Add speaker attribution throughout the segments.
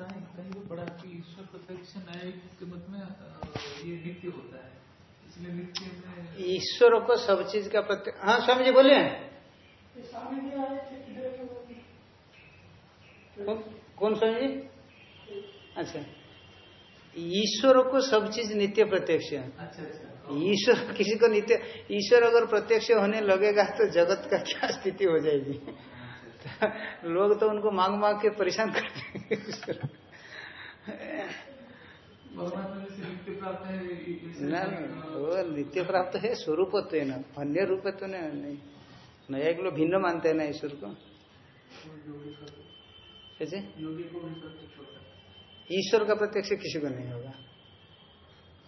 Speaker 1: कहीं कहीं पढ़ा कि ईश्वर प्रत्यक्ष न्याय के मत में ये नित्य होता है। इसलिए नित्य में
Speaker 2: ईश्वर को सब चीज़ का प्रत्यक्ष हाँ स्वामी जी बोलिए। कौन स्वामी जी? अच्छा। ईश्वर को सब चीज़ नित्य प्रत्यक्ष है।
Speaker 1: अच्छा अच्छा।
Speaker 2: ईश्वर किसी को नित्य ईश्वर अगर प्रत्यक्ष होने लगेगा तो जगत का क्या स्थिति हो जाएगी? तो लोग तो उनको मांग मांग के परेशान करते ना वो नित्य प्राप्त है स्वरूप तो ना अन्य रूप तो नहीं। नया एक लोग भिन्न मानते हैं ना ईश्वर को। कैसे? ईश्वर का प्रत्यक्ष किसी को नहीं होगा।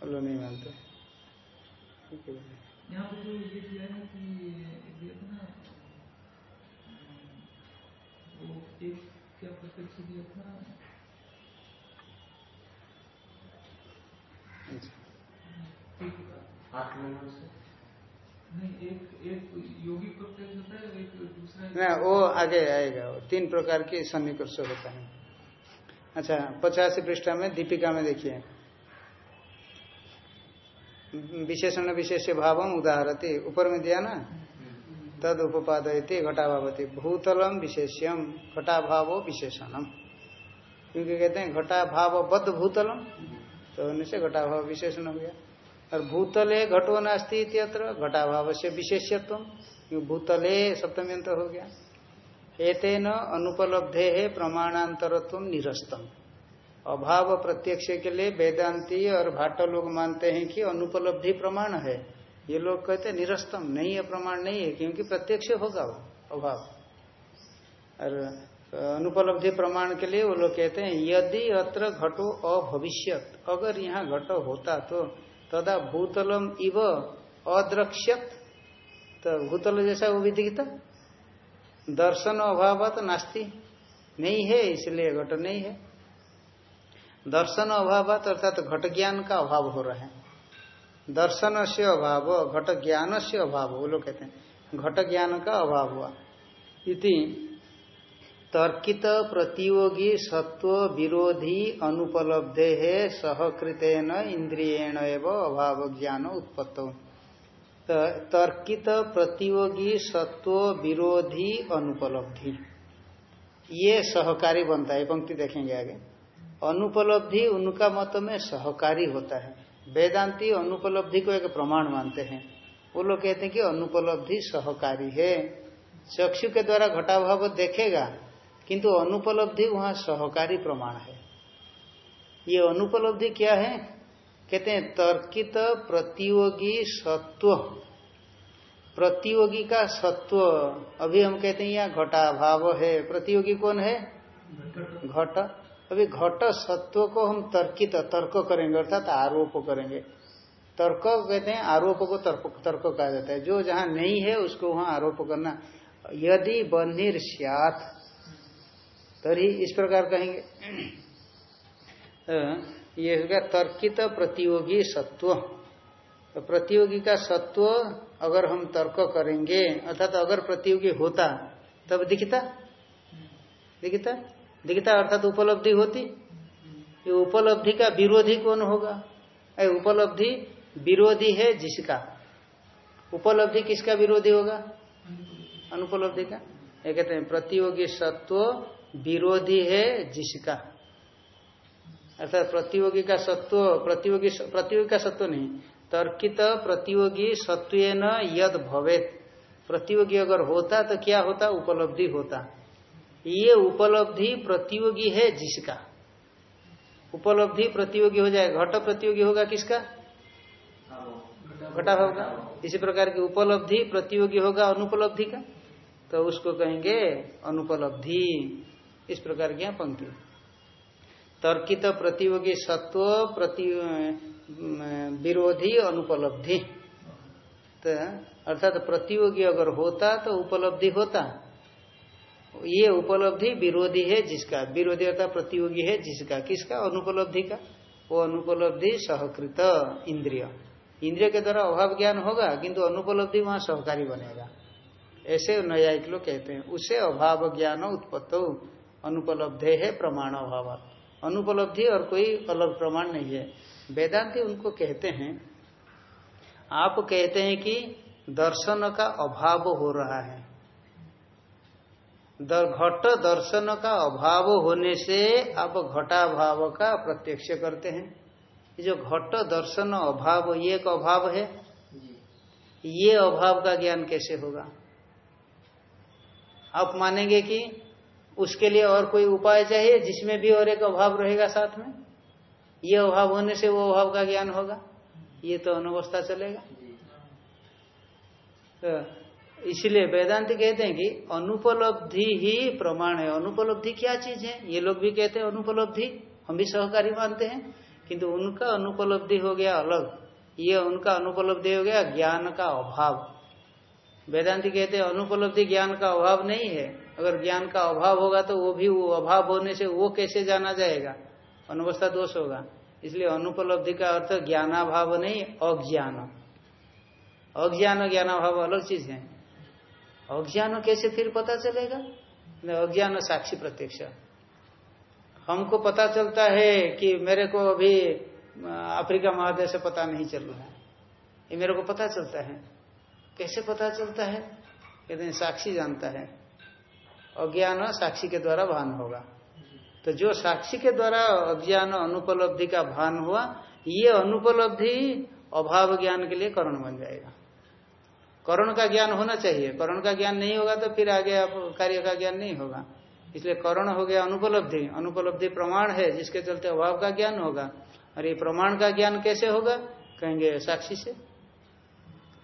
Speaker 2: लोग नहीं मानते।
Speaker 1: यहाँ पर जो ये दिया है कि वो एक क्या प्रत्यक्ष नहीं एक एक योगी होता है एक दूसरा
Speaker 2: ना, वो आगे आएगा, वो तीन प्रकार की सन्निकर्ष होता है। अच्छा पचासी पृष्ठा में दीपिका में देखिए। विशेषण विशेष भाव उदाहरती, ऊपर में दिया ना? तद उपादयती घटाभावती। भूतलम विशेष्यम घटाभाव विशेषणम। क्योंकि कहते हैं घटाभाव बद्ध भूतलम तो उनसे घटाभाव विशेषण हो गया। और भूतले घटो नास्ती इत्यत्र, घटाभाव से विशेष्यत्व भूतले सप्तमी अंत हो गया। एतेन अनुपलब्धे है प्रमाणांतरत्व निरस्तम। अभाव प्रत्यक्ष के लिए वेदांती और भाट लोग मानते हैं कि अनुपलब्धि प्रमाण है। ये लोग कहते निरस्तम, नहीं है, प्रमाण नहीं है, क्योंकि प्रत्यक्ष होगा वो, अभाव। और अनुपलब्धि प्रमाण के लिए वो लोग कहते हैं, यदि अत्र घटो अभविष्य अगर यहाँ घट होता तो तदा भूतलम इव अद्रक्ष्यत। तो भूतल जैसा वो भी दिखता। दर्शन अभाव नास्ती। नहीं है, इसलिए घट नहीं है। दर्शन अभाव अर्थात तो घट ज्ञान का अभाव हो रहा है। दर्शन से अभाव घट ज्ञान से अभाव, वो लोग कहते हैं। घट ज्ञान का अभाव हुआ। इति तर्कित प्रतियोगी सत्व विरोधी अनुपलब्धे है, सहकृतेन इंद्रियण एवं अभाव ज्ञान उत्पत्त। तर्कित प्रतियोगी सत्व विरोधी अनुपलब्धि। ये सहकारी बनता है पंक्ति देखेंगे आगे। अनुपलब्धि उनका मत में सहकारी होता है। वेदांति अनुपलब्धि को एक प्रमाण मानते हैं। वो लोग कहते हैं कि अनुपलब्धि सहकारी है। चक्षु के द्वारा घटाभाव देखेगा, किंतु अनुपलब्धि वहाँ सहकारी प्रमाण है। ये अनुपलब्धि क्या है? कहते हैं, तर्कित प्रतियोगी सत्व। प्रतियोगी का सत्व, अभी हम कहते हैं, यहाँ घटाभाव है। प्रतियोगी कौन है? घट। अभी घट सत्व को हम तर्कित, तर्क करेंगे, अर्थात आरोप करेंगे। तर्क कहते हैं, आरोप को तर्क तर्क कहा जाता है। जो जहाँ नहीं है, उसको वहाँ आरोप करना। यदि बन्हीर सियात तरी इस प्रकार कहेंगे। ये होगा तर्कित प्रतियोगी सत्व। तो प्रतियोगी का सत्व अगर हम तर्क करेंगे, अर्थात अगर प्रतियोगी होता, तब दिखता? दिखता? दिखता अर्थात उपलब्धि होती। ये उपलब्धि का विरोधी कौन होगा? उपलब्धि विरोधी है जिसका। उपलब्धि किसका विरोधी होगा? अनुपलब्धि का। ये कहते हैं, प्रतियोगी सत्व विरोधी है जिसका। अर्थात प्रतियोगी का सत्व, प्रतियोगी प्रतियोगी का सत्व नहीं। तर्कित प्रतियोगी सत्व न यद भवेत। प्रतियोगी अगर होता तो क्या होता? उपलब्धि होता। ये उपलब्धि प्रतियोगी है जिसका? उपलब्धि प्रतियोगी हो जाए, घट प्रतियोगी होगा किसका? घटा होगा। इसी प्रकार की उपलब्धि प्रतियोगी होगा अनुपलब्धि का? तो उसको कहेंगे अनुपलब्धि। इस प्रकार की पंक्ति। तर्कित प्रतियोगी सत्व प्रति विरोधी अनुपलब्धि। तो अर्थात प्रतियोगी अगर होता तो उपलब्धि होता। ये उपलब्धि विरोधी है जिसका? विरोधी अर्थात प्रतियोगी है जिसका? किसका? अनुपलब्धि का। वो अनुपलब्धि सहकृत इंद्रिय। इंद्रिय के द्वारा अभाव ज्ञान होगा, किंतु अनुपलब्धि वहाँ सहकारी बनेगा। ऐसे न्यायिक लोग कहते हैं, उसे अभाव ज्ञान उत्पत्त, अनुपलब्धे है प्रमाण अभाव। अनुपलब्धि और कोई अलग प्रमाण नहीं है। वेदांति उनको कहते हैं, आप कहते हैं कि दर्शन का अभाव हो रहा है। घट दर्शन का अभाव होने से आप घटा घटाभाव का प्रत्यक्ष करते हैं। जो घट दर्शन अभाव, ये एक अभाव है। ये अभाव का ज्ञान कैसे होगा? आप मानेंगे कि उसके लिए और कोई उपाय चाहिए जिसमें भी और एक अभाव रहेगा साथ में? ये अभाव होने से वो अभाव का ज्ञान होगा? ये तो अनवस्था चलेगा। तो इसलिए वेदांत कहते हैं कि अनुपलब्धि ही प्रमाण है। अनुपलब्धि क्या चीज़ है? ये लोग भी कहते हैं अनुपलब्धि। हम भी सहकारी मानते हैं। किंतु उनका अनुपलब्धि हो गया अलग। ये उनका अनुपलब्धि हो गया ज्ञान का अभाव। वेदांति कहते हैं अनुपलब्धि ज्ञान का अभाव नहीं है। अगर ज्ञान का अभाव होगा तो वो भी वो अभाव होने से वो कैसे जाना जाएगा? अनुभवस्था दोष होगा। इसलिए अनुपलब्धि का अर्थ ज्ञानाभाव नहीं, अज्ञान। अज्ञान ज्ञानाभाव अलग चीज़ है। अज्ञान कैसे फिर पता चलेगा? अज्ञान साक्षी प्रत्यक्ष। हमको पता चलता है कि मेरे को अभी अफ्रीका महादेश पता नहीं चल रहा है। ये मेरे को पता चलता है। कैसे पता चलता है? कहते हैं, साक्षी जानता है। अज्ञान साक्षी के द्वारा भान होगा। तो जो साक्षी के द्वारा अज्ञान अनुपलब्धि का भान हुआ, ये अनुपलब्धि अभाव ज्ञान के लिए करण बन जाएगा। करण का ज्ञान होना चाहिए। करण का ज्ञान नहीं होगा तो फिर आगे आप कार्य का ज्ञान नहीं होगा। इसलिए करण हो गया अनुपलब्धि। अनुपलब्धि प्रमाण है जिसके चलते अभाव का ज्ञान होगा। और ये प्रमाण का ज्ञान कैसे होगा? कहेंगे साक्षी से।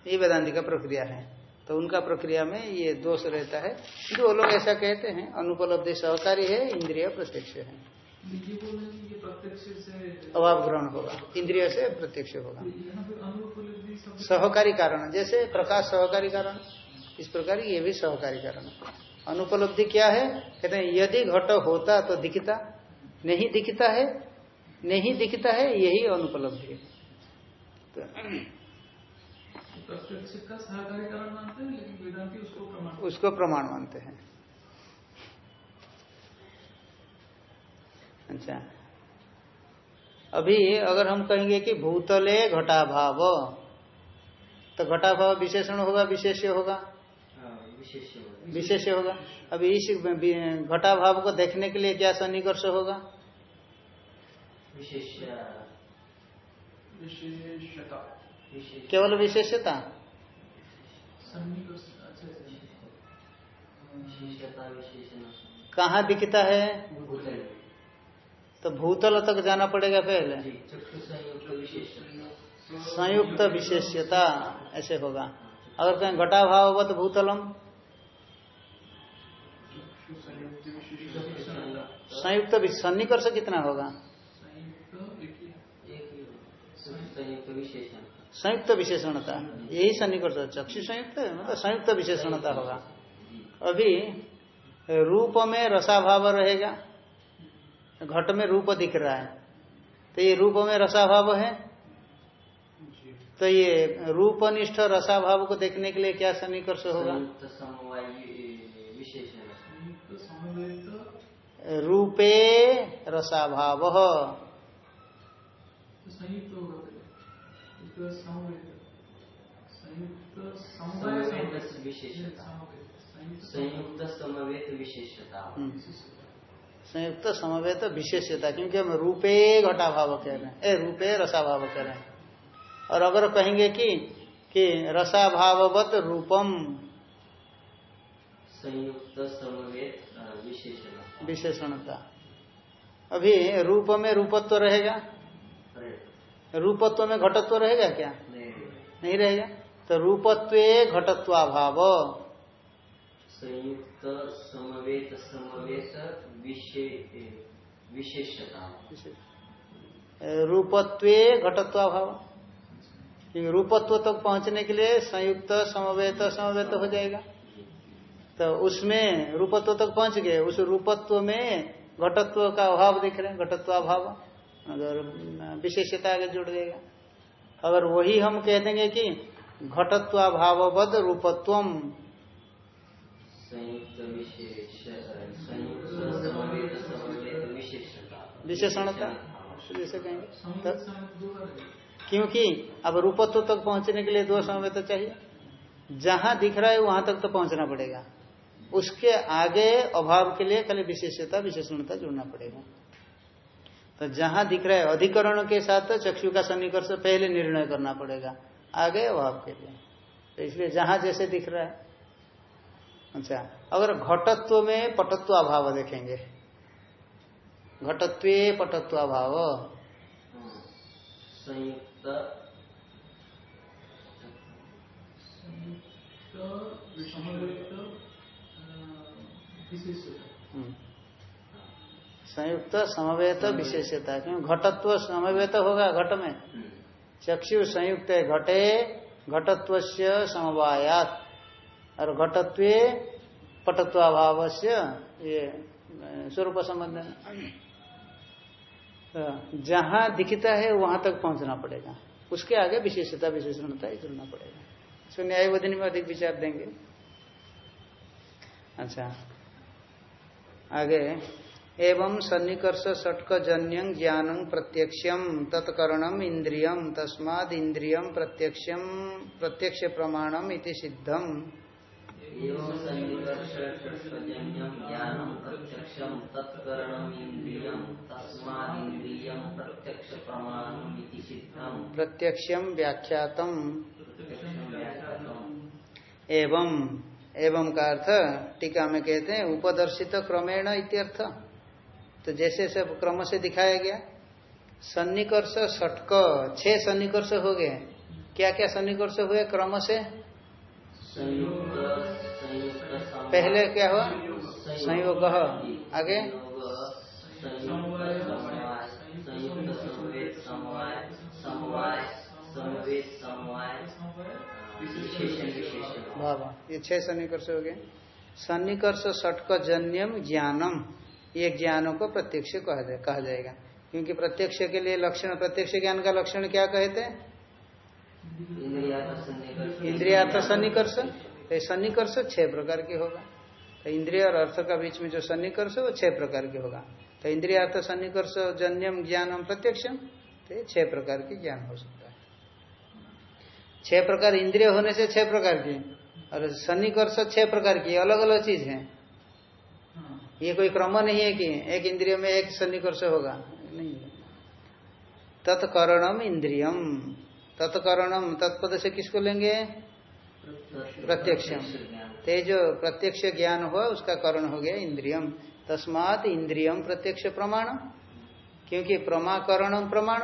Speaker 2: ये वेदांति का प्रक्रिया है। तो उनका प्रक्रिया में ये दोष रहता है। जो वो लोग ऐसा कहते हैं अनुपलब्धि सहकारी है इंद्रिय प्रत्यक्ष है। अभाव ग्रहण होगा। इंद्रिय से प्रत्यक्ष होगा। सहकारी कारण। जैसे प्रकाश सहकारी कारण इस प्रकार ये भी सहकारी कारण। अनुपलब्धि क्या है? कहते हैं यदि घट होता तो दिखता नहीं दिखता है नहीं दिखता है यही अनुपलब्धि है। तो उसको प्रमाण मानते हैं। अच्छा। अभी अगर हम कहेंगे कि भूतले घटाभाव तो घटाभाव विशेषण होगा विशेष्य होगा। विशेष होगा। अभी इस घटाभाव को देखने के लिए क्या सन्निकर्ष होगा? विशेषता केवल विशेषता कहाँ दिखता है? तो भूतल तक जाना पड़ेगा पहले। संयुक्त विशेष्यता, ऐसे होगा। अगर कहें घटा भाववत भूतलम। संयुक्त सन्निकर्ष कितना होगा? संयुक्त विशेषणता, यही सन्निकर्ष चक्षु संयुक्त मतलब संयुक्त विशेषणता होगा। अभी रूप में रसाभाव रहेगा, घट में रूप दिख रहा है। तो ये रूप में रसाभाव है? तो ये रूपनिष्ठ रसाभाव को देखने के लिए क्या समीकर्ष होगा? रूपे रसाभाव। संयुक्त
Speaker 3: संयुक्त समवेत विशेषता।
Speaker 2: संयुक्त समवेत विशेषता। क्योंकि हम रूपे घटा भाव कह रहे हैं। ए रूपे रसा भाव कह रहे हैं। और अगर कहेंगे कि कि रसा भाववत रूपम।
Speaker 3: संयुक्त समवेत
Speaker 2: विशेषणता। अभी रूप में रूपत्व रहेगा? रूपत्व में घटत्व रहेगा क्या?
Speaker 3: नहीं,
Speaker 2: नहीं रहेगा? तो रूपत्व घटत्वाभाव।
Speaker 3: संयुक्त समवेत समवेत विशेषता।
Speaker 2: रूपत्व घटत्वाभाव। क्योंकि रूपत्व तक तो पहुँचने के लिए संयुक्त समवेत समवेत हो जाएगा। तो उसमें रूपत्व तक तो पहुँच गए उस रूपत्व में घटत्व का अभाव दिख रहे हैं घटत्वाभाव अगर विशेषता आगे जुड़ जाएगा अगर वही हम कह देंगे कि घटत्वाभावबद रूपत्व विशेषणता जैसे कहेंगे। क्योंकि अब रूपत्व तक पहुँचने के लिए दो समय तो चाहिए। जहाँ दिख रहा है वहाँ तक तो पहुँचना पड़ेगा। उसके आगे अभाव के लिए खाली विशेषता, विशेषणता जुड़ना पड़ेगा। तो जहाँ दिख रहा है अधिकरण के साथ तो चक्षु का सन्निकर्ष पहले निर्णय करना पड़ेगा, आगे अभाव के लिए। तो इसलिए जहाँ जैसे दिख रहा है। अच्छा अगर घटत्व में पटत्व अभाव देखेंगे। घटत्व पटत्व अभाव।
Speaker 3: संयुक्त
Speaker 1: संयुक्त समवेत विशेषता
Speaker 2: क्यों? घटत्व समवेत होगा घट में। चक्षु संयुक्त है घटे घटत्व समवायात। और घटत्व पटत्वाभाव से ये स्वरूप संबंध है। जहाँ दिखता है, वहाँ तक पहुँचना पड़ेगा। उसके आगे विशेषता, विशेषणता जुड़ना पड़ेगा। इसको न्यायवधि में अधिक विचार देंगे। अच्छा। आगे, एवं सन्निकर्ष षटक जन्यं ज्ञानं प्रत्यक्षम तत्करणम इंद्रियम तस्माद इंद्रियम प्रत्यक्षम प्रत्यक्ष प्रमाणम इति सिद्धम।
Speaker 3: प्रत्यक्षं तत्करणम् इन्द्रियं तस्मादिन्द्रियं प्रत्यक्षप्रमाणम् इति सिद्धम्। प्रत्यक्षं व्याख्यातम्।
Speaker 2: एवं एवं का अर्थ? टीका में कहते हैं उपदर्शित क्रमेण इत्यर्थ। तो जैसे सब क्रम से दिखाया गया सन्निकर्ष षटक छह सन्निकर्ष हो गए। क्या क्या सन्निकर्ष हुए क्रम से? पहले क्या हुआ? संयोग। आगे। भाव ये छह सन्निकर्ष हो गए। सन्निकर्ष षटक जन्यम ज्ञानम। ये ज्ञानों को प्रत्यक्ष कहा जाए कहा जाएगा। क्योंकि प्रत्यक्ष के लिए लक्षण प्रत्यक्ष ज्ञान का लक्षण क्या कहते हैं?
Speaker 3: इंद्रिया सन्निकर्ष।
Speaker 2: तो सन्निकर्ष छह प्रकार के होगा। तो इंद्रिय और अर्थ का बीच में जो सन्निकर्ष है, वो छह प्रकार के होगा। तो इंद्रिय, अर्थ, सन्निकर्ष, जन्यम, ज्ञानम, प्रत्यक्षम तो ये छह प्रकार के ज्ञान हो सकता है। छह प्रकार इंद्रिय होने से छह प्रकार की, और सन्निकर्ष छह प्रकार की अलग अलग चीज़ है। ये कोई क्रम नहीं है कि एक इंद्रिय में एक सन्निकर्ष होगा। नहीं। तत्करणम इंद्रियम। तत्करणम तत्पद से किसको लेंगे? प्रत्यक्षम। ते जो प्रत्यक्ष ज्ञान हुआ उसका करण हो गया इंद्रियम। तस्मात इंद्रियम प्रत्यक्ष प्रमाण। क्योंकि प्रमाकरणम प्रमाण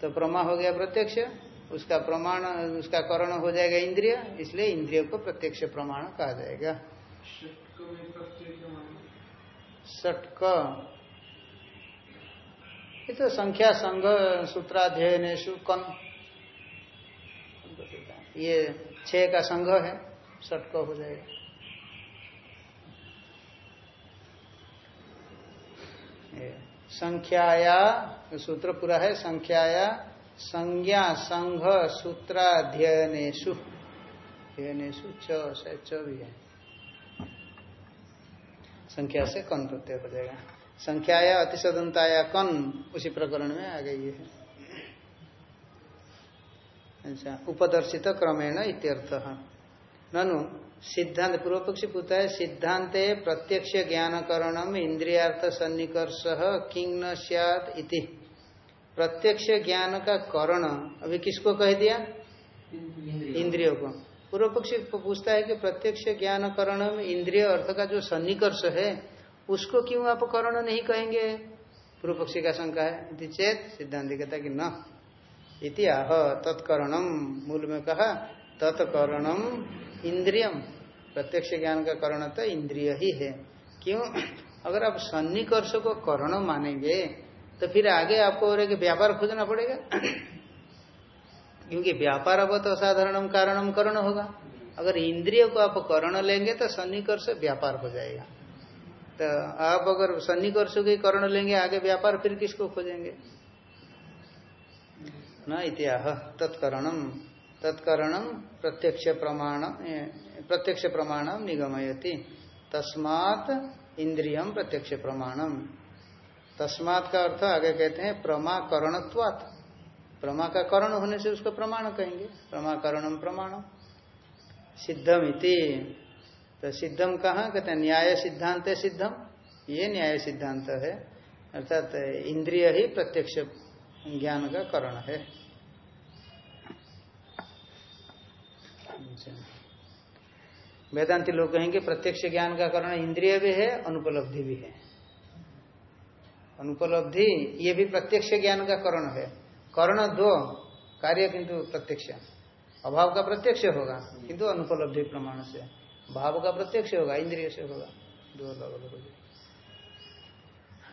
Speaker 2: तो प्रमा हो गया प्रत्यक्ष, उसका प्रमाण, उसका करण हो जाएगा इंद्रिय, इसलिए इंद्रिय को प्रत्यक्ष प्रमाण कहा जाएगा। षटक ये तो संख्या संघ सूत्राध्ययनेशु कन ये छह का संघ है। षटक हो जाएगा ये संख्याया सूत्र पूरा है, संख्याया, संज्ञा, संघ सूत्राध्ययनेशु अध्ययनेशु भी है। संख्या से कन प्रत्यय हो जाएगा। संख्या संख्याया अतिशदंताया कन उसी प्रकरण में आ गई है। अच्छा उपदर्शित क्रमेण इत्यर्थ। ननु सिद्धांत पूर्व पक्षी पूछता है सिद्धांत प्रत्यक्ष ज्ञान करणम इंद्रियार्थ सन्निकर्ष किंग न इति। प्रत्यक्ष ज्ञान का करण अभी किसको कह दिया? इंद्रियों को। पूर्व पक्षी पूछता है कि प्रत्यक्ष ज्ञान करण में इंद्रिय अर्थ का जो सन्निकर्ष है उसको क्यों आप करण नहीं कहेंगे? पूर्व पक्षी का शंका है। चेत सिद्धांत कहता है कि न। इति आह तत्करणम मूल में कहा तत्करणम इंद्रियम प्रत्यक्ष ज्ञान का करण तो इंद्रिय ही है। क्यों? अगर आप सन्निकर्ष को करण मानेंगे तो फिर आगे आपको हो रहा है कि व्यापार खोजना पड़ेगा। क्योंकि व्यापार अब तो असाधारणम कारणम करण होगा। अगर इंद्रिय को आप करण लेंगे तो सन्निकर्ष व्यापार हो जाएगा। तो आप अगर सन्निकर्ष के करण लेंगे, आगे व्यापार फिर किसको खोजेंगे? न इतिहाह तत्करणम तत्करणम प्रत्यक्ष प्रमाण प्रत्यक्ष प्रमाणम निगमयति। तस्मात इंद्रियम प्रत्यक्ष प्रमाणम। तस्मात का अर्थ, आगे कहते हैं, प्रमाकरणत्वात। प्रमा का करण होने से उसको प्रमाण कहेंगे। प्रमाकरणम प्रमाणम सिद्धम इति। तो सिद्धम कहा? कहते हैं, न्याय सिद्धांत है सिद्धम। ये न्याय सिद्धांत है, अर्थात इंद्रिय ही प्रत्यक्ष ज्ञान का करण है। वेदांति लोग कहेंगे, प्रत्यक्ष ज्ञान का कारण इंद्रिय भी है, अनुपलब्धि भी है। अनुपलब्धि, ये भी प्रत्यक्ष ज्ञान का करण है। कर्ण दो, कार्य किंतु प्रत्यक्ष। अभाव का प्रत्यक्ष होगा, किंतु अनुपलब्धि प्रमाण से। भाव का प्रत्यक्ष होगा, इंद्रिय से होगा। दो अलग अलग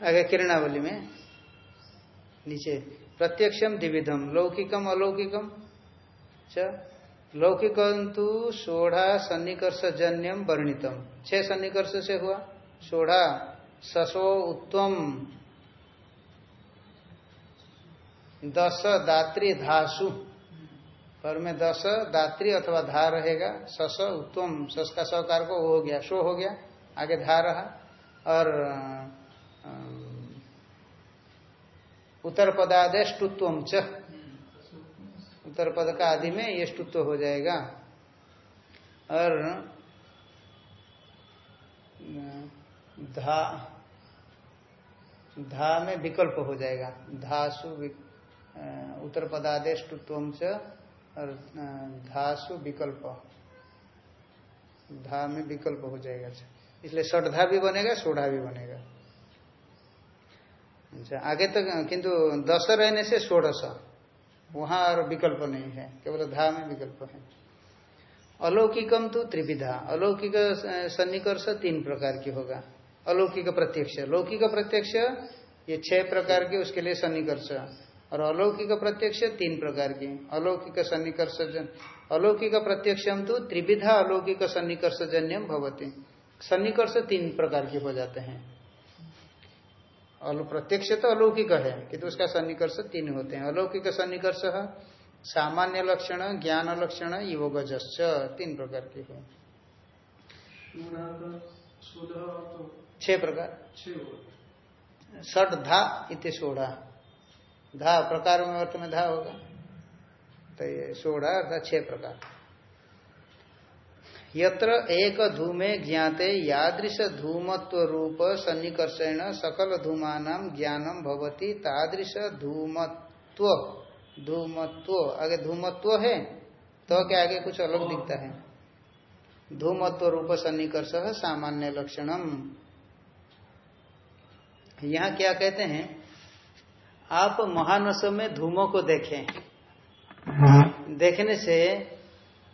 Speaker 2: आगे किरणावली में, नीचे प्रत्यक्षम द्विविधम लौकिकम अलौकिकम च लौकिकम तो सोढ़ा सन्निकर्ष जन्यम वर्णितम छह सन्निकर्ष से हुआ। सोढ़ा ससो, उत्तम, दस, दात्री, धासु। पर में दस, दात्री अथवा धा रहेगा। सस, उत्तम, सस का सकार को हो गया सो हो गया। आगे धा रहा। और उत्तर पदादेश टुत्वम च। उत्तर पद का आदि में ये स्तुत्व हो जाएगा। और धा धा में विकल्प हो जाएगा। धासु उत्तर पदादेश टुत्वम च और धासु विकल्प। धा में विकल्प हो जाएगा। इसलिए षडधा भी बनेगा सोढ़ा भी बनेगा। अच्छा आगे तक तो, किंतु दस रहने से षोड़श वहाँ और विकल्प नहीं है, केवल धा में विकल्प है। अलौकिकम तो त्रिविधा, अलौकिक सन्निकर्ष तीन प्रकार की होगा। अलौकिक प्रत्यक्ष, लौकिक प्रत्यक्ष ये छह प्रकार के, उसके लिए सन्निकर्ष। और अलौकिक प्रत्यक्ष तीन प्रकार की, अलौकिक सन्निकर्ष अलौकिक प्रत्यक्षम तो त्रिविधा अलौकिक सन्निकर्ष जन्यम भवती। सन्निकर्ष तीन प्रकार के हो जाते हैं। प्रत्यक्ष तो अलौकिक है किंतु उसका सन्निकर्ष तीन होते हैं। अलौकिक सन्निकर्ष सामान्य लक्षण ज्ञान लक्षण योग तीन प्रकार के हो। छह प्रकार। षट धा इत सोढ़ा धा प्रकार में अर्थ में धा होगा। तो ये सोढ़ा अर्थात छह प्रकार। यत्र एक धूमे ज्ञाते यादृश धूमत्व रूप सन्निकर्षण सकल धूमान ज्ञानम भवती तादृश धूमत्व। धूमत्व। आगे धूमत्व है तो क्या आगे कुछ अलग दिखता है। धूमत्व रूप सन्निकर्ष सामान्य लक्षणम। यहाँ क्या कहते हैं आप महानस में धूमों को देखें। देखने से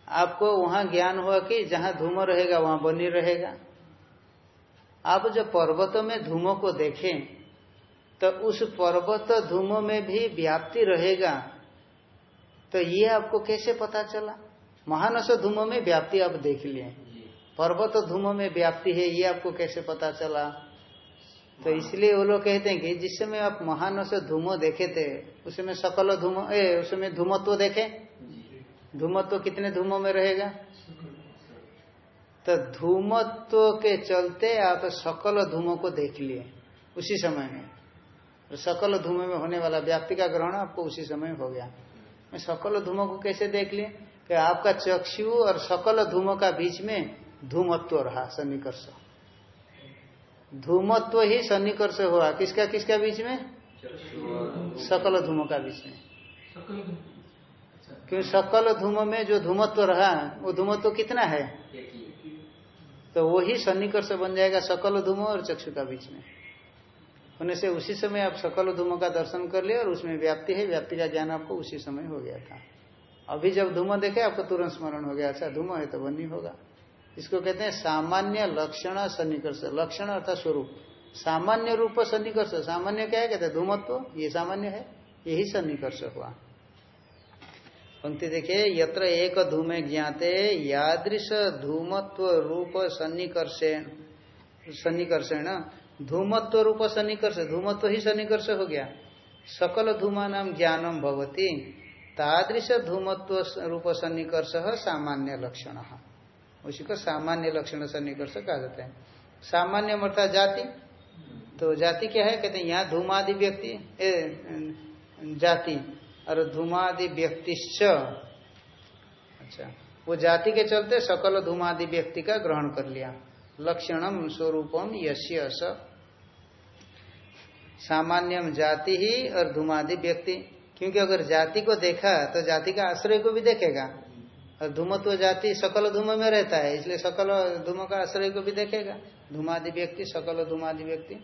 Speaker 2: आपको वहाँ ज्ञान हुआ कि जहाँ धूम रहेगा वहाँ बनी रहेगा। आप जो पर्वतों में धूमों को देखें तो उस पर्वत धूमों में भी व्याप्ति रहेगा। तो ये आपको कैसे पता चला? महानस धूमों में व्याप्ति आप देख लिए पर्वत धूमों में व्याप्ति है ये आपको कैसे पता चला? तो इसलिए वो लोग कहते हैं कि जिस समय आप महानस धूमो देखे थे उसमें सकल धूमो ए उसमें धूमत्व देखे। धूमत्व तो कितने धूमों में रहेगा? तो धूमत्व के चलते आप सकल धूमों को देख लिए उसी समय में। तो सकल धूम में होने वाला व्याप्ति का ग्रहण आपको उसी समय हो गया। मैं सकल धूमों को कैसे देख लिए? कि आपका चक्षु और सकल धूमों का बीच में धूमत्व रहा सन्निकर्ष। धूमत्व ही सन्निकर्ष हुआ। किसका किसका बीच में? सकल धूमों का बीच में। क्यों सकल धूम में जो धूमत्व रहा, वो धूमत्व कितना है? तो वही सन्निकर्ष बन जाएगा सकल धूम और चक्षु का बीच में। होने से उसी समय आप सकल धूम का दर्शन कर लिए और उसमें व्याप्ति है, व्याप्ति का ज्ञान आपको उसी समय हो गया था। अभी जब धूम देखे, आपको तुरंत स्मरण हो गया अच्छा धूम है तो बनी होगा। इसको कहते हैं सामान्य लक्षण सन्निकर्ष। लक्षण अर्थात स्वरूप। सामान्य रूप सन्निकर्ष। सामान्य क्या है? कहते हैं धूमत्व। ये सामान्य है। यही सन्निकर्ष हुआ। पंक्ति देखिए, यत्र एक धूमे ज्ञाते, यादृश धूमत्व रूप सन्निकर्षण सन्निकर्षण। धूमत्व रूप सन्निकर्ष, धूमत्व ही सन्निकर्ष हो गया। सकल धूमा नाम ज्ञानम भवती। तादृश धूमत्व रूप सन्निकर्ष सामान्य लक्षण। उसी को सामान्य लक्षण सन्निकर्ष कहा जाता है। सामान्य मर्ता जाति। तो जाति क्या है? कहते हैं, यहाँ धूमादि व्यक्ति जाति। और धूमादि व्यक्तिश्च। अच्छा वो जाति के चलते सकल धूमादि व्यक्ति का ग्रहण कर लिया। लक्षणम स्वरूपम यश्य सामान्यम जाति ही और धूमादि व्यक्ति। क्योंकि अगर जाति को देखा तो जाति का आश्रय को भी देखेगा। और धूमत्व जाति सकल धूम में रहता है, इसलिए सकल धूम का आश्रय को भी देखेगा। धूमादि व्यक्ति, सकल धूमादि व्यक्ति,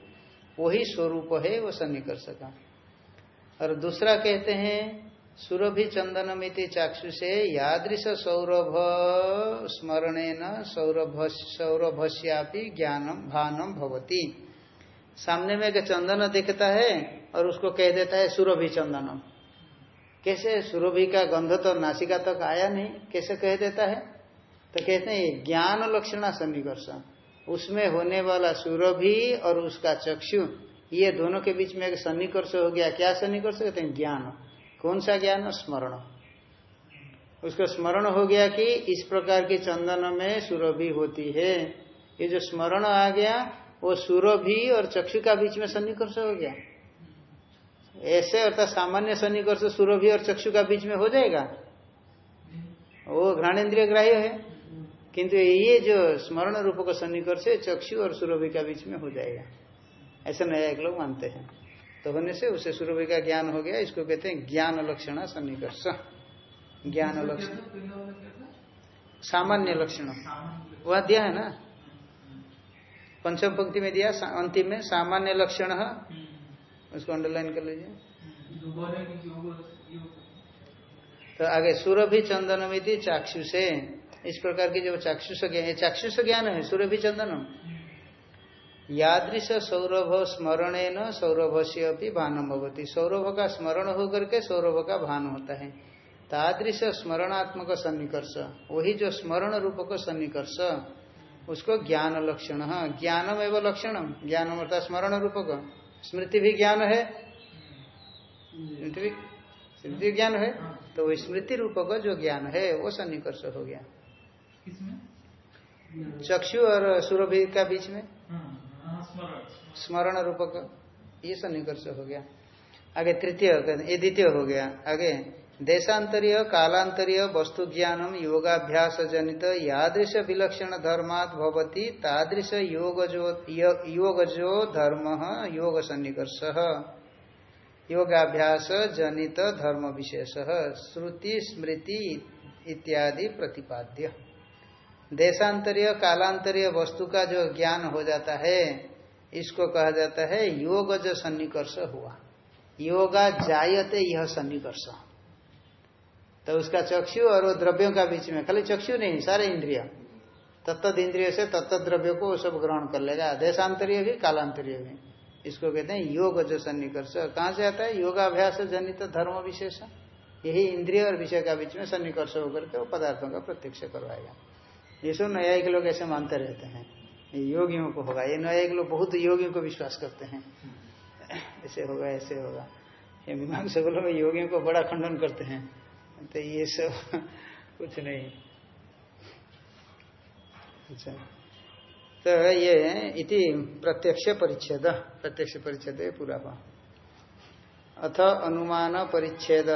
Speaker 2: वही स्वरूप है, वो सन्निकर्ष का और दूसरा कहते हैं, सुरभि चंदनमिति चाक्षु से यादृश सौरभ स्मरणे सौरभ सौरभश्यापि ज्ञानम भानम भवती। सामने में एक चंदन दिखता है और उसको कह देता है सुरभि चंदनम। कैसे? सुरभि का गंध तो नासिका तक आया नहीं, कैसे कह देता है? तो कहते हैं ज्ञान लक्षणा सन्निकर्ष उसमें होने वाला सुरभि और उसका चक्षु ये दोनों के बीच में एक सन्निकर्ष हो गया। क्या सन्निकर्ष कहते हैं ज्ञान। कौन सा ज्ञान? स्मरण। उसका स्मरण हो गया कि इस प्रकार के चंदन में सुरभि होती है। ये जो स्मरण आ गया, वो सुरभि और चक्षु का बीच में सन्निकर्ष हो गया। ऐसे अर्थात सामान्य सन्निकर्ष सुरभि और चक्षु का बीच में हो जाएगा। वो घ्राणेन्द्रिय ग्राह्य है। किंतु ये जो स्मरण रूप का सन्निकर्ष चक्षु और सुरभि का बीच में हो जाएगा। ऐसा नया एक लोग मानते हैं। तो होने से उसे सुरभि का ज्ञान हो गया इसको कहते हैं ज्ञान लक्षण सन्निकर्ष। ज्ञान लक्षण सामान्य लक्षण। वह दिया है ना? पंचम पंक्ति में दिया अंतिम में सामान्य लक्षण। उसको अंडरलाइन कर लीजिए। तो आगे सुरभि चंदनमिति चाक्षु से इस प्रकार की जो चाक्षुष ज्ञान चाक्षुष ज्ञान है सुरभि चंदनम। यादृश सौरभ स्मरण न सौरभ से अभी भानम भवती। सौरभ का स्मरण होकर के सौरभ का भान होता है। तादृश स्मरणात्मक सन्निकर्ष वही जो स्मरण रूप का सन्निकर्ष उसको ज्ञान लक्षण ज्ञानम एवं लक्षणम। ज्ञानम अर्थात स्मरण रूप का स्मृति भी ज्ञान है। स्मृति ज्ञान है। तो वही स्मृति रूप का जो ज्ञान है वो सन्निकर्ष हो गया। चक्षु और सुरभि का बीच में। स्मरण रूप का ये सन्निकर्ष हो गया। आगे तृतीय ये द्वितीय हो गया। आगे, देशांतरीय, कालांतरीय वस्तु ज्ञानम योगाभ्यास जनित यादृश विलक्षण धर्मात भवती, तादृश योग जो योग जो धर्म, योग सन्निकर्ष। योगाभ्यास जनित धर्म विशेष, श्रुति, स्मृति इत्यादि प्रतिपाद्य। देशांतरीय, कालांतरीय वस्तु का जो ज्ञान हो जाता है इसको कहा जाता है योग जो सन्निकर्ष हुआ। योगा जायते यह सन्निकर्ष। तो उसका चक्षु और वो द्रव्यों का बीच में, खाली चक्षु नहीं, सारे इंद्रिय। तत्त इंद्रिय से तत्त द्रव्य को वो सब ग्रहण कर लेगा। देशांतरीय भी, कालांतरीय भी। इसको कहते हैं योग जो सन्निकर्ष। कहाँ से आता है? योगाभ्यास जनित धर्म विशेष। यही इंद्रिय और विषय का बीच में सन्निकर्ष होकर के वो पदार्थों का प्रत्यक्ष करवाएगा। ये सब न्यायिक लोग ऐसे मानते रहते हैं। योगियों को होगा। ये न्यायिक लोग बहुत योगियों को विश्वास करते हैं। ऐसे होगा ऐसे होगा। ये मीमांसा लोग योगियों को बड़ा खंडन करते हैं। तो ये सब कुछ नहीं। अच्छा। तो ये इति प्रत्यक्ष परिच्छेद। प्रत्यक्ष परिच्छेद पूरा हुआ अथ अनुमान परिच्छेद।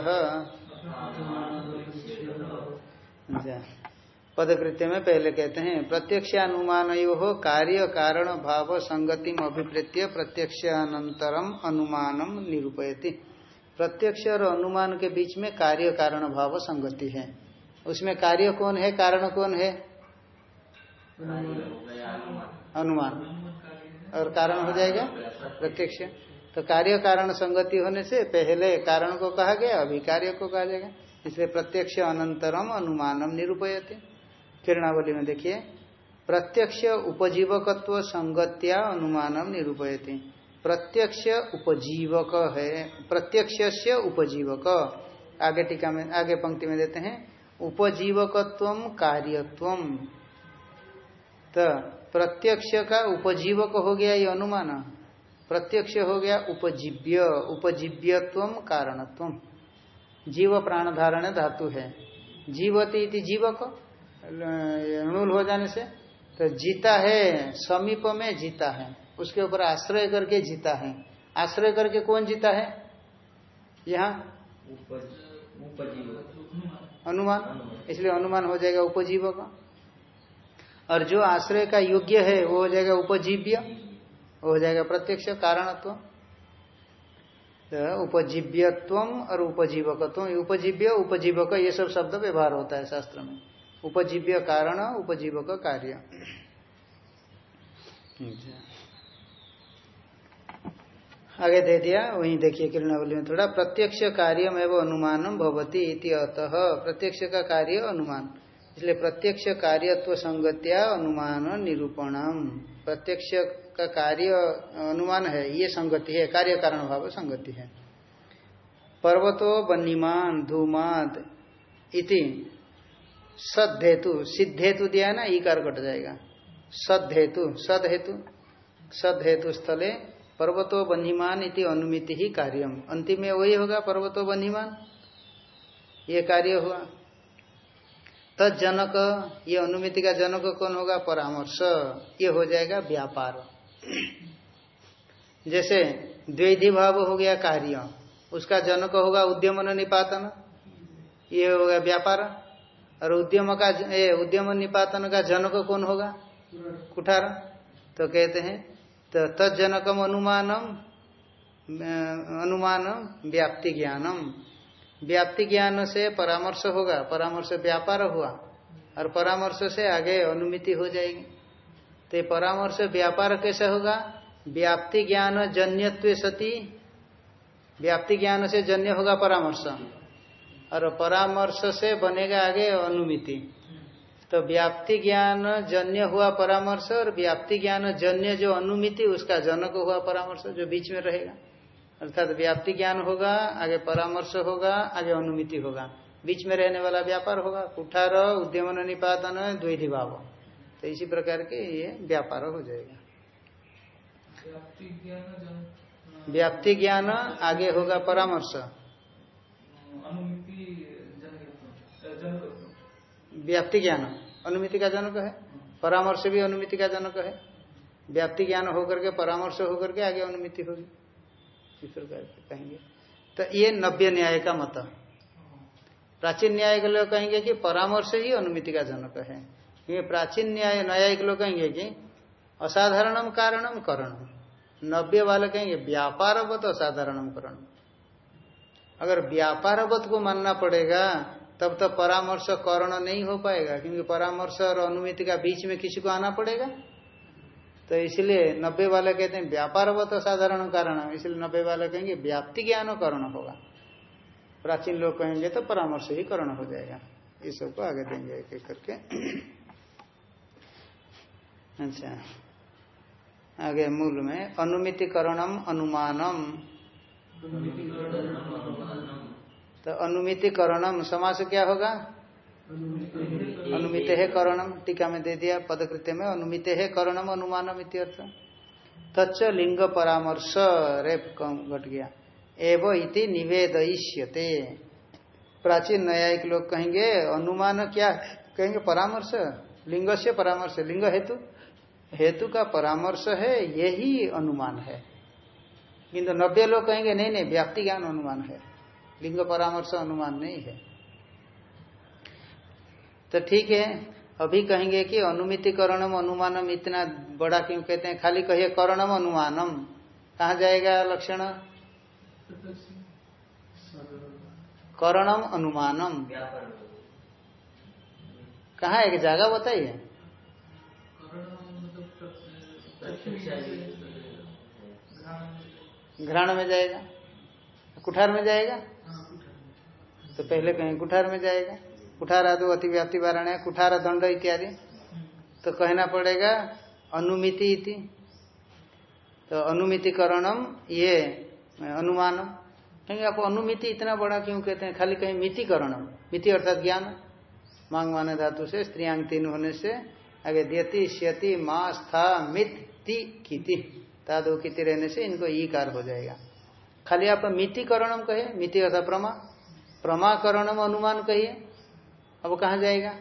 Speaker 2: पदकृत्य में पहले कहते हैं प्रत्यक्ष अनुमान यो कार्य, कारण, भाव, संगतिम, अभिप्रेत्य प्रत्यक्ष अनंतरम अनुमानम निरूपयति। प्रत्यक्ष और अनुमान के बीच में कार्य, कारण, भाव, संगति है। उसमें कार्य कौन है, कारण कौन है? अनुमान। और कारण हो जाएगा? प्रत्यक्ष। तो कार्य, कारण, संगति होने से पहले कारण को कहा गया, अभी कार्य को कहा जाएगा। इसलिए प्रत्यक्ष, अनंतरम, अनुमानम निरूपयते। किरणावली में देखिए, प्रत्यक्ष उपजीवकत्व संगत्या अनुमानम निरूपयती। प्रत्यक्ष उपजीवक है प्रत्यक्ष से उपजीवक। आगे टीका में, आगे पंक्ति में देते हैं, उपजीवकत्व कार्यत्व। तो प्रत्यक्ष का उपजीवक हो गया ये अनुमान। प्रत्यक्ष हो गया उपजीव्य, उपजीव्यत्व कारणत्व। जीव प्राण धारण धातु है। जीवती जीवक। णुल हो जाने से तो जीता है समीप में जीता है उसके ऊपर आश्रय करके जीता है आश्रय करके कौन जीता है यहाँ अनुमान इसलिए अनुमान हो जाएगा उपजीव का और जो आश्रय का योग्य है वो हो जाएगा उपजीव्य वो हो जाएगा प्रत्यक्ष कारणत्व तो उपजीव्यत्व और उपजीवकत्व उपजीव्य उपजीवक ये सब शब्द व्यवहार होता है शास्त्र में उपजीव्य कारण, उपजीवक कार्य। आगे दे दिया, वहीं देखिए किरणावली में थोड़ा, प्रत्यक्ष कार्यम एवं अनुमानम भवती अतः। प्रत्यक्ष का कार्य अनुमान। इसलिए प्रत्यक्ष कार्यत्व संगत्या अनुमान निरूपणम। प्रत्यक्ष का कार्य अनुमान है, ये संगति है, कार्य कारण भाव संगति है। पर्वतो बन्नीमान धूमाद इति। सद्धेतु, सिद्धेतु दिया है ना, ईकार कट जाएगा। सद्धेतु सद हेतु सद हेतु स्थले पर्वतो बन्हीमान इति अनुमिति ही कार्यम अंतिम में वही होगा, पर्वतो बन्हीमान। ये कार्य हुआ। तजनक ये अनुमिति का जनक कौन होगा? परामर्श। ये हो जाएगा व्यापार। जैसे द्वैधि भाव हो गया कार्य, उसका जनक होगा उद्यमन निपातन। ये होगा व्यापार। और उद्यम का उद्यम निपातन का जनक कौन होगा? कुठार। तो कहते हैं तो तजनकम अनुमानम अनुमान व्याप्ति ज्ञानम। व्याप्ति ज्ञान से परामर्श होगा, परामर्श व्यापार हुआ, और परामर्श से आगे अनुमिति हो जाएगी। तो परामर्श व्यापार कैसे होगा? व्याप्ति ज्ञान जन्यत्व सती। व्याप्ति ज्ञान से जन्य होगा परामर्श। और परामर्श से बनेगा आगे अनुमिति। तो व्याप्ति ज्ञान जन्य हुआ परामर्श और व्याप्ति ज्ञान जन्य जो अनुमिति उसका जनक हुआ परामर्श जो बीच में रहेगा। अर्थात व्याप्ति ज्ञान होगा आगे परामर्श होगा आगे अनुमिति होगा। बीच में रहने वाला व्यापार होगा। कुठार उद्यमन निपातन द्वैधि भाव तो इसी प्रकार के ये व्यापार हो जाएगा। व्याप्ति ज्ञान आगे होगा परामर्श। व्याप्ति ज्ञान अनुमिति का जनक है। परामर्श भी अनुमिति का जनक है। व्याप्ति ज्ञान होकर के, परामर्श होकर के आगे अनुमिति होगी। इस प्रकार कहेंगे। तो ये नव्य न्याय का मत। प्राचीन न्याय के लोग कहेंगे कि परामर्श ही अनुमिति का जनक है। क्योंकि प्राचीन न्याय न्यायिक लोग कहेंगे कि असाधारणम कारणम करणम। नव्य वाले कहेंगे व्यापारवत असाधारणम करण अगर व्यापारवत को मानना पड़ेगा तब तो परामर्श करण नहीं हो पाएगा, क्योंकि परामर्श और अनुमिति का बीच में किसी को आना पड़ेगा। तो इसलिए नब्बे वाले कहते हैं व्यापार व तो साधारण कारण। है इसलिए नब्बे वाले कहेंगे, व्याप्ति ज्ञान करण होगा। प्राचीन लोग कहेंगे तो परामर्श ही करण हो जाएगा। इस सबको आगे देंगे एक एक करके। अच्छा। आगे मूल में अनुमितिकरणम अनुमानम। तो अनुमितिकरणम समास क्या होगा? अनुमित है करणम, टीका में दे दिया पदकृत्य में, अनुमित है करणम, अनुमानम इत्यर्थ तच्च लिंग परामर्श, रेप कम घट गया। एव इति निवेदयिष्यते। प्राचीन न्यायिक लोग कहेंगे, अनुमान क्या? कहेंगे परामर्श? लिंग से परामर्श। लिंग हेतु? हेतु का परामर्श है, यही अनुमान है। किंतु नब्बे लोग कहेंगे, नहीं नहीं, व्याप्ति ज्ञान अनुमान है। लिंग परामर्श अनुमान नहीं है। तो ठीक है, अभी कहेंगे कि अनुमितिकरणम अनुमानम इतना बड़ा क्यों कहते हैं? खाली कहिए करणम अनुमानम। कहा जाएगा लक्षण? करणम अनुमानम। कहा एक जगह बताइए। घ्राण में जाएगा। कुठार में जाएगा? तो पहले कहीं कुठार में जाएगा। कुठार आदो, अतिव्याप्ति वारण है कुठार, दंड इत्यादि। तो कहना पड़ेगा, अनुमिति इति। तो अनुमितिकरणम, ये, अनुमानम। कहेंगे आप अनुमिति इतना बड़ा क्यों कहते हैं? खाली कहीं मितिकरणम। मिति अर्थात ज्ञान। मांग माने धातु से, स्त्रियांग तीन होने से, आगे द्यति, श्यति माँ स्था मित किति। तादो किति रहने से इनको ई कार हो जाएगा। खाली आप मितिकरणम कहे, मिति अर्थात प्रमा। प्रमाकरणम अनुमान कहिए। अब कहा जाएगा?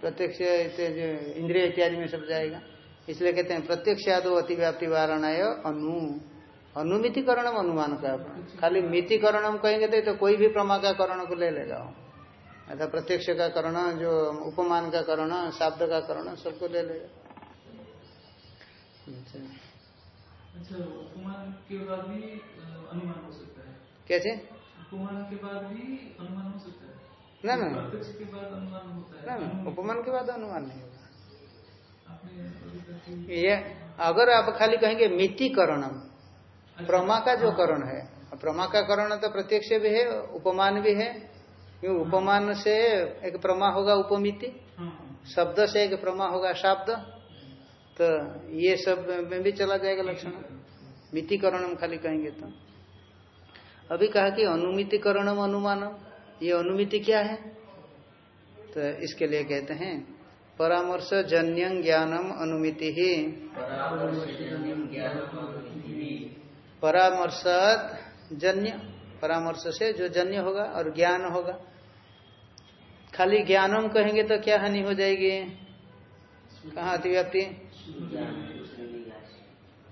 Speaker 2: प्रत्यक्ष इंद्रिय इत्यादि में सब जाएगा। इसलिए कहते हैं प्रत्यक्ष यादव अतिव्याप्ति वारणाय अनु। अनुमितिकरणम अनुमान का खाली मितिकरणम कहेंगे तो, तो कोई भी प्रमा का करण को ले लेगा। अर्थात प्रत्यक्ष का करण जो उपमान का करण शब्द का करण सबको ले लेगा। अच्छा।
Speaker 1: अच्छा अनुमान हो सकता है।
Speaker 2: कैसे?
Speaker 1: उपमान के बाद भी अनुमान हो सकता है।
Speaker 2: ना ना।
Speaker 1: प्रत्यक्ष के बाद अनुमान होता है।
Speaker 2: ना उपमान के बाद अनुमान नहीं होगा। ये अगर आप खाली कहेंगे मितिकरणम प्रमा का जो करण है प्रमा का करण तो प्रत्यक्ष भी है उपमान भी है। क्यों उपमान से एक प्रमा होगा उपमिति
Speaker 1: हाँ।
Speaker 2: शब्द से एक प्रमा होगा शब्द। तो ये सब में भी चला जाएगा लक्षण। मितिकरणम खाली कहेंगे तो। अभी कहा कि अनुमितिकरणम अनुमानम। ये अनुमिति क्या है? तो इसके लिए कहते हैं परामर्श जन्य ज्ञानम अनुमिति। ही परामर्शात जन्य परामर्श से जो जन्य होगा और ज्ञान होगा। खाली ज्ञानम कहेंगे तो क्या हानि हो जाएगी? कहाँ अतिव्याप्ति?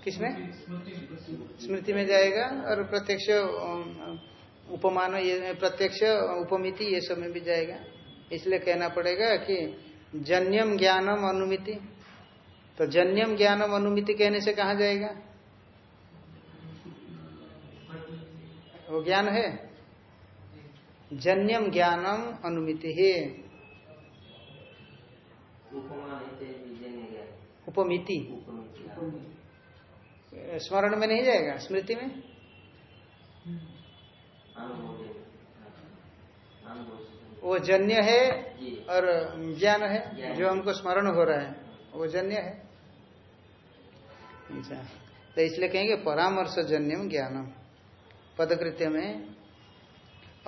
Speaker 2: किसमें? स्मृति में जाएगा और प्रत्यक्ष उपमान ये प्रत्यक्ष उपमिति ये सब में भी जाएगा। इसलिए कहना पड़ेगा कि जन्यम ज्ञानम अनुमिति। तो जन्यम ज्ञानम अनुमिति कहने से कहा जाएगा? वो ज्ञान है? जन्यम ज्ञानम अनुमिति है। उपमिति। स्मरण में नहीं जाएगा? स्मृति में? वो जन्य है और ज्ञान है, जो हमको स्मरण हो रहा है, वो जन्य है। अच्छा तो इसलिए कहेंगे परामर्श जन्यम ज्ञानम। पदकृत्य में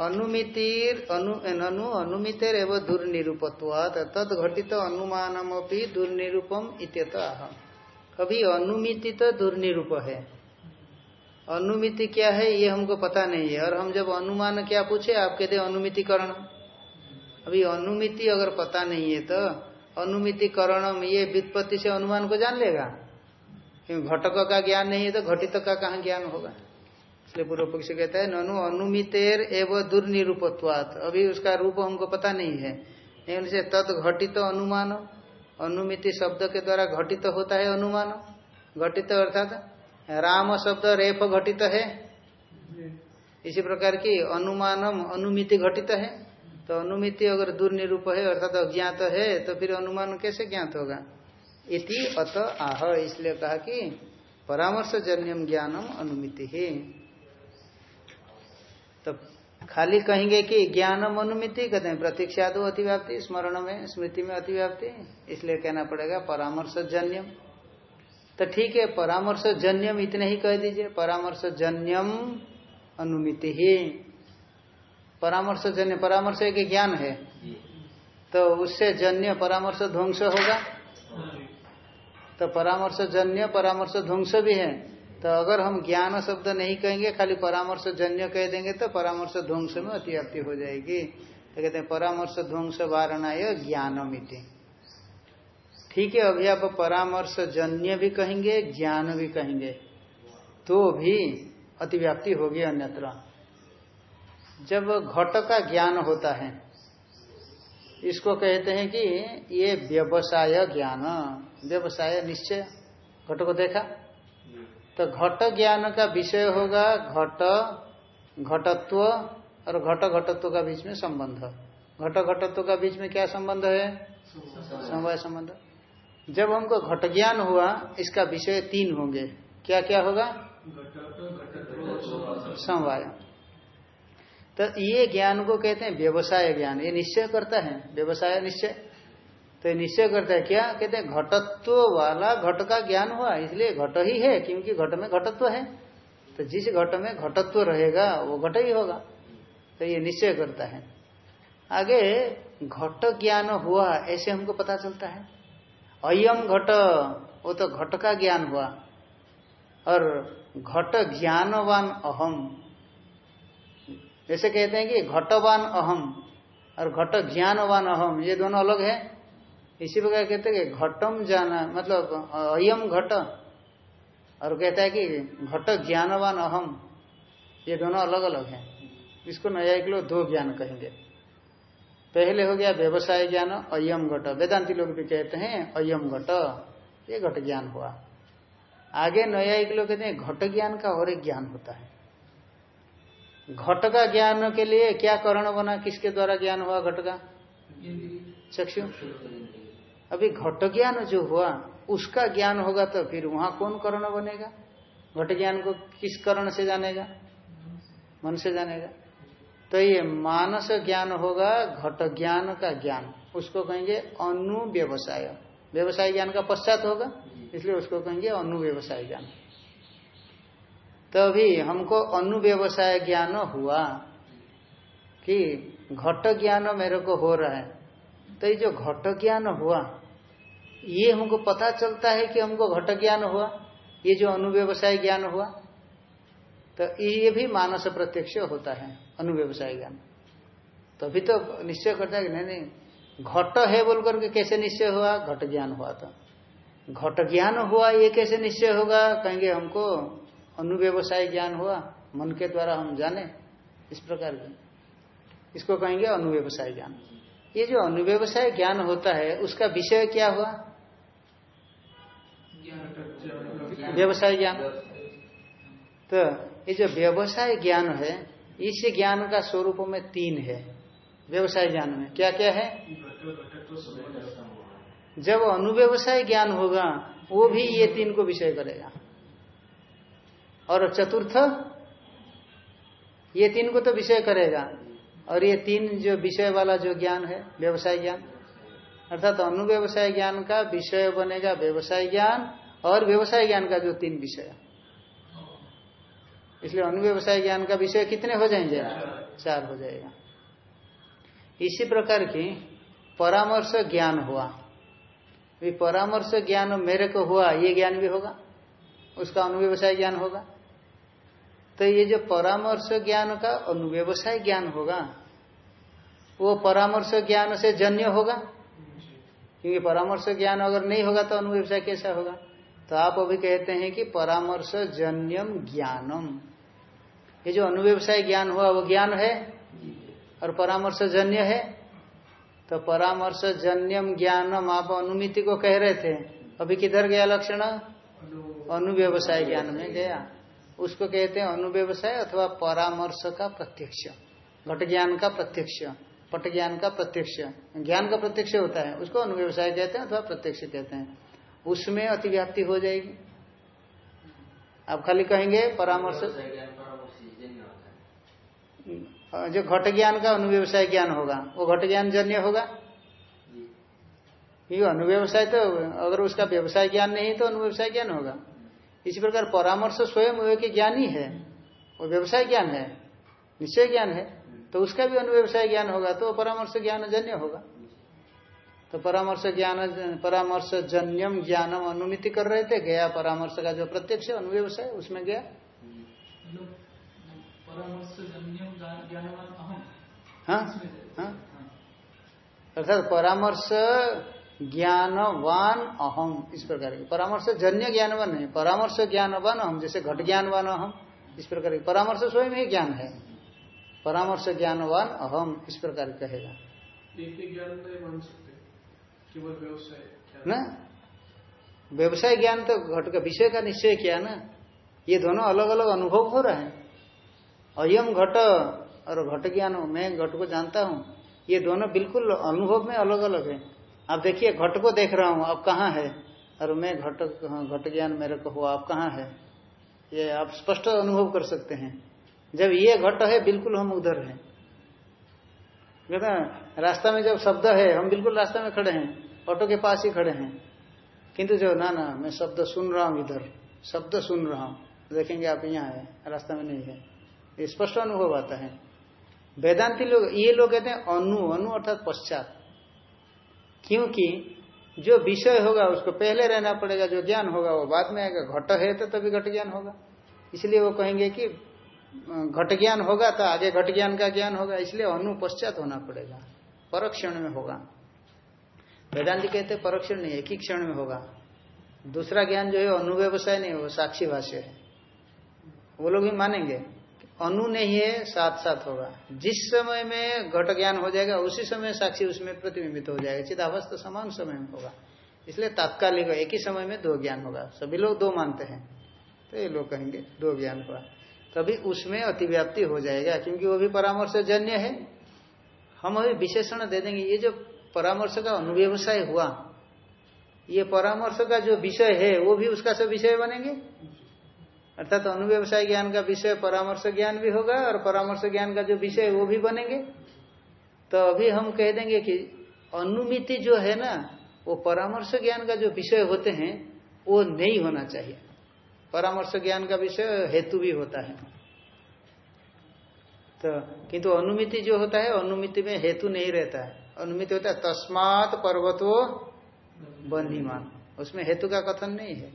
Speaker 2: अनुमितिर, अनु, ननु, अनुमितर एवं दुर्निरूपत्वात तद घटित अनुमानम दुर्निरूपम इत्यत। अभी अनुमिति तो दुर्निरूप है। अनुमिति क्या है, ये हमको पता नहीं है। और हम जब अनुमान क्या पूछे, आप कहते अनुमितिकरण। अभी अनुमिति अगर पता नहीं है तो अनुमितिकरण ये वित्पत्ति से अनुमान को जान लेगा। क्योंकि घटक का ज्ञान नहीं है तो घटित का कहाँ ज्ञान होगा? इसलिए पूर्व पक्ष कहता है, ननु अनुमितेर एवं दुर्निरूपत्वात। अभी उसका रूप हमको पता नहीं है। नहीं से तद घटित अनुमान अनुमिति शब्द के द्वारा घटित तो होता है अनुमान। घटित अर्थात राम शब्द रेप घटित तो है। इसी प्रकार की अनुमानम अनुमिति घटित है। तो अनुमिति अगर दुर्निरूप है, अर्थात अज्ञात है तो फिर अनुमान कैसे ज्ञात होगा? इति अत आह, इसलिए कहा कि परामर्श जन्यम ज्ञानम अनुमिति ही। तो खाली कहेंगे कि ज्ञानम अनुमिति कहते हैं प्रतीक्षा दो अतिव्याप्ति स्मरण में स्मृति में अतिव्याप्ति, इसलिए कहना पड़ेगा परामर्श जन्यम तो ठीक है परामर्श जन्यम इतने ही कह दीजिए परामर्श जन्यम अनुमिति ही। परामर्श जन्य परामर्श एक ज्ञान है। तो उससे जन्य परामर्श ध्वंस होगा। तो परामर्श जन्य परामर्श ध्वंस भी है। तो अगर हम ज्ञान शब्द नहीं कहेंगे, खाली परामर्श जन्य कह देंगे तो परामर्श ध्वंस में अतिव्याप्ति हो जाएगी। तो कहते हैं, परामर्श ध्वंस वारणाय ज्ञानमिति। ठीक है, अभी आप परामर्श जन्य भी कहेंगे, ज्ञान भी कहेंगे तो भी अतिव्याप्ति होगी अन्यत्र। जब घट का ज्ञान होता है, इसको कहते हैं कि ये व्यवसाय ज्ञान। व्यवसाय निश्चय। घट को देखा? तो घट ज्ञान का विषय होगा, घट, घटत्व और घट, घटत्व का बीच में संबंध। घट, घटत्व का बीच में क्या संबंध है? समवाय संबंध। जब हमको घट ज्ञान हुआ, इसका विषय तीन होंगे। क्या क्या होगा? समवाय। तो ये ज्ञान को कहते हैं व्यवसाय ज्ञान। ये निश्चय करता है। व्यवसाय निश्चय। तो निश्चय करता है, क्या? कहते हैं, घटत्व वाला घट का ज्ञान हुआ, इसलिए घट ही है, क्योंकि घट में घटत्व है। तो जिस घट में घटत्व रहेगा, वो घट ही होगा। तो ये निश्चय करता है। आगे, घट ज्ञान हुआ, ऐसे हमको पता चलता है। अयम घट, वो तो घट का ज्ञान हुआ। और घट ज्ञानवान अहम। जैसे कहते हैं कि घटवान अहम और घट ज्ञानवान अहम, ये दोनों अलग है। इसी प्रकार कहते हैं घटम जाना मतलब अयम घट और कहता है कि घट ज्ञानवान अहम। ये दोनों अलग अलग हैं। इसको न्यायिक लोग दो ज्ञान कहेंगे। पहले हो गया व्यवसाय ज्ञान, अयम घट। वेदांति लोग भी कहते हैं अयम घट। ये घट ज्ञान हुआ। आगे न्यायिक लोग कहते हैं घट ज्ञान का और एक ज्ञान होता है। घट का ज्ञान के लिए क्या करण बना? किसके द्वारा ज्ञान हुआ घट का? चक्षु। अभी घट ज्ञान जो हुआ, उसका ज्ञान होगा तो फिर वहाँ कौन करण बनेगा? घट ज्ञान को किस करण से जानेगा? मन से जानेगा। तो ये मानस ज्ञान होगा घट ज्ञान का ज्ञान। उसको कहेंगे अनु व्यवसाय ज्ञान का पश्चात होगा, इसलिए उसको कहेंगे अनु व्यवसाय ज्ञान। तो अभी हमको अनु व्यवसाय ज्ञान हुआ कि घट ज्ञान मेरे को हो रहा है। तो ये जो घट ज्ञान हुआ ये हमको पता चलता है कि हमको घट ज्ञान हुआ, ये जो अनुव्यवसाय ज्ञान हुआ तो ये भी मानस प्रत्यक्ष होता है, अनुव्यवसाय ज्ञान। तभी तो तो निश्चय करता है कि नहीं नहीं, घट है बोल करके कैसे निश्चय हुआ? घट ज्ञान हुआ तो। घट ज्ञान हुआ, ये कैसे निश्चय होगा? कहेंगे हमको अनुव्यवसाय ज्ञान हुआ, मन के द्वारा हम जाने, इस प्रकार की। इसको कहेंगे अनुव्यवसाय ज्ञान। ये जो अनुव्यवसाय ज्ञान होता है, उसका विषय क्या हुआ? व्यवसाय ज्ञान। तो ये जो व्यवसाय ज्ञान है, इस ज्ञान का स्वरूप में तीन है। व्यवसाय ज्ञान में क्या क्या है? जब अनुव्यवसाय ज्ञान होगा, वो भी ये तीन को विषय करेगा। और चतुर्थ, ये तीन को तो विषय करेगा। और ये तीन जो विषय वाला जो ज्ञान है, व्यवसाय ज्ञान, अर्थात अनुव्यवसाय ज्ञान का विषय बनेगा व्यवसाय ज्ञान और व्यवसाय ज्ञान का जो तीन विषय। इसलिए अनुव्यवसाय ज्ञान का विषय कितने हो जाएँगे? चार हो जाएगा। इसी प्रकार की परामर्श ज्ञान हुआ। भी परामर्श ज्ञान मेरे को हुआ, ये ज्ञान भी होगा, उसका अनुव्यवसाय ज्ञान होगा। तो ये जो परामर्श ज्ञान का अनुव्यवसाय ज्ञान होगा, वो परामर्श ज्ञान से जन्य होगा? क्योंकि परामर्श ज्ञान अगर नहीं होगा तो अनुव्यवसाय कैसा होगा? तो आप अभी कहते हैं कि परामर्श जन्यम ज्ञानम। ये जो अनुव्यवसाय ज्ञान हुआ, वो ज्ञान है? और परामर्श जन्य है? तो परामर्श जन्यम ज्ञानम आप अनुमिति को कह रहे थे। अभी किधर गया लक्षण? अनुव्यवसाय ज्ञान में गया। उसको कहते हैं अनुव्यवसाय अथवा परामर्श का प्रत्यक्ष। घट ज्ञान का प्रत्यक्ष, पट ज्ञान का प्रत्यक्ष। ज्ञान का प्रत्यक्ष होता है, उसको अनुव्यवसाय कहते हैं अथवा प्रत्यक्ष कहते हैं। उसमें अतिव्याप्ति हो जाएगी। आप खाली कहेंगे परामर्श? जो घट ज्ञान का अनुव्यवसाय ज्ञान होगा वो घट ज्ञान जन्य होगा? ये अनुव्यवसाय तो अगर उसका व्यवसाय ज्ञान नहीं तो अनुव्यवसाय ज्ञान होगा। इसी प्रकार परामर्श स्वयं के ज्ञान ही है वो व्यवसाय ज्ञान है निश्चय ज्ञान है तो उसका भी अनुव्यवसाय ज्ञान होगा तो परामर्श ज्ञान जन्य होगा। तो परामर्श ज्ञान परामर्श जन्यम ज्ञानम अनुमिति कर रहे थे गया परामर्श का जो प्रत्यक्ष अनुव्यवसाय उसमें गया। हाँ हाँ। अर्थात परामर्श ज्ञानवान अहम इस प्रकार की। परामर्श जन्य ज्ञानवान नहीं परामर्श ज्ञानवान अहम जैसे घट ज्ञानवान अहम इस प्रकार की। परामर्श स्वयं ही ज्ञान है। परामर्श ज्ञानवान अहम इस प्रकार कहेगा। ना? व्यवसाय ज्ञान तो घट का विषय का निश्चय किया ना। ये दोनों अलग अलग अनुभव हो रहे हैं। अयम घट और घट ज्ञान, मैं घट को जानता हूँ। ये दोनों बिल्कुल अनुभव में अलग अलग है। आप देखिए, घट को देख रहा हूँ अब कहाँ है? और मैं घट घट ज्ञान मेरे को हुआ, आप कहाँ है? ये आप स्पष्ट अनुभव कर सकते हैं। जब ये घट है, बिल्कुल हम उधर हैं, रास्ता में जब शब्द है, हम बिल्कुल रास्ता में खड़े हैं। ऑटो के पास ही खड़े हैं। किंतु जो, ना ना, मैं शब्द सुन रहा हूँ इधर, शब्द सुन रहा हूँ। देखेंगे आप यहाँ है, रास्ता में नहीं है। ये स्पष्ट अनुभव आता है। वेदांति लोग, ये लोग कहते हैं अनु अनु अर्थात पश्चात। क्योंकि जो विषय होगा, उसको पहले रहना पड़ेगा, जो ज्ञान होगा, वो बाद में आएगा। घट है तो तभी घट ज्ञान होगा। इसलिए वो कहेंगे कि, घट ज्ञान होगा तो आगे घट ज्ञान का ज्ञान होगा। इसलिए अनु पश्चात होना पड़ेगा। परक्षण में होगा। वेदांति कहते हैं परोक्षण नहीं, एक ही क्षण में होगा। दूसरा ज्ञान जो है अनुव्यवसाय नहीं, वो साक्षी भाष्य है। वो लोग भी मानेंगे। अनु नहीं है साथ साथ होगा। जिस समय में घट ज्ञान हो जाएगा, उसी समय साक्षी उसमें प्रतिबिंबित हो जाएगा। चिदाभास तो समान समय में होगा। इसलिए तात्कालिक एक ही समय में दो ज्ञान होगा। सभी लोग दो मानते हैं। तो ये लोग कहेंगे, दो ज्ञान हुआ तभी उसमें अतिव्याप्ति हो जाएगा, क्योंकि वो भी परामर्श जन्य है। हम अभी विशेषण दे देंगे, ये जो परामर्श का अनुव्यवसाय हुआ। ये परामर्श का जो विषय है, वो भी उसका सब विषय बनेंगे? अर्थात तो अनुव्यवसाय ज्ञान का विषय, परामर्श ज्ञान भी होगा और परामर्श ज्ञान का जो विषय, वो भी बनेंगे। तो अभी हम कह देंगे कि अनुमिति जो है ना, वो परामर्श ज्ञान का जो विषय होते हैं, वो नहीं होना चाहिए। परामर्श ज्ञान का विषय हेतु भी होता है। तो किंतु अनुमिति जो होता है, अनुमिति में हेतु नहीं रहता है। अनुमिति होता है, तस्मात पर्वतो बंधीमान उसमें हेतु का कथन नहीं है।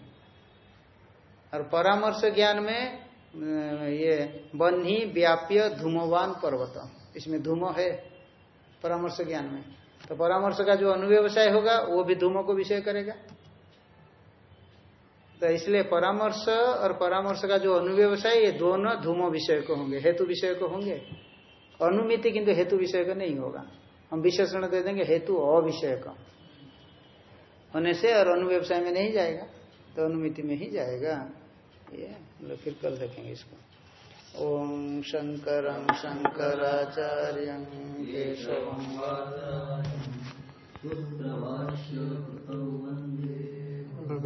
Speaker 2: और परामर्श ज्ञान में ये बन्ही व्याप्य धूमवान पर्वत इसमें धूम है परामर्श ज्ञान में। तो परामर्श का जो अनुव्यवसाय होगा, वो भी धूमो को विषय करेगा। तो इसलिए परामर्श और परामर्श का जो अनुव्यवसाय, ये दोनों धूमो विषय को होंगे, हेतु विषय को होंगे। अनुमिति किंतु हेतु विषय का नहीं होगा। हम विशेषण दे देंगे, हेतु अविषय का होने से और अनुव्यवसाय में नहीं जाएगा तो अनुमिति में ही जाएगा। ये मतलब फिर कल देखेंगे इसको। ओम शंकर शंकराचार्य